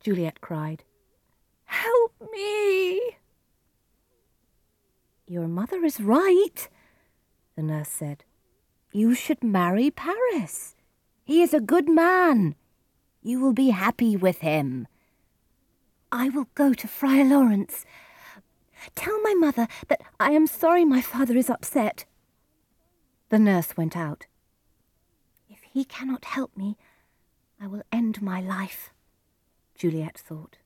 Juliet cried. Help me! Your mother is right, the nurse said. You should marry Paris. He is a good man. You will be happy with him. I will go to Friar Lawrence. Tell my mother that I am sorry my father is upset. The nurse went out. If he cannot help me, I will end my life, Juliet thought.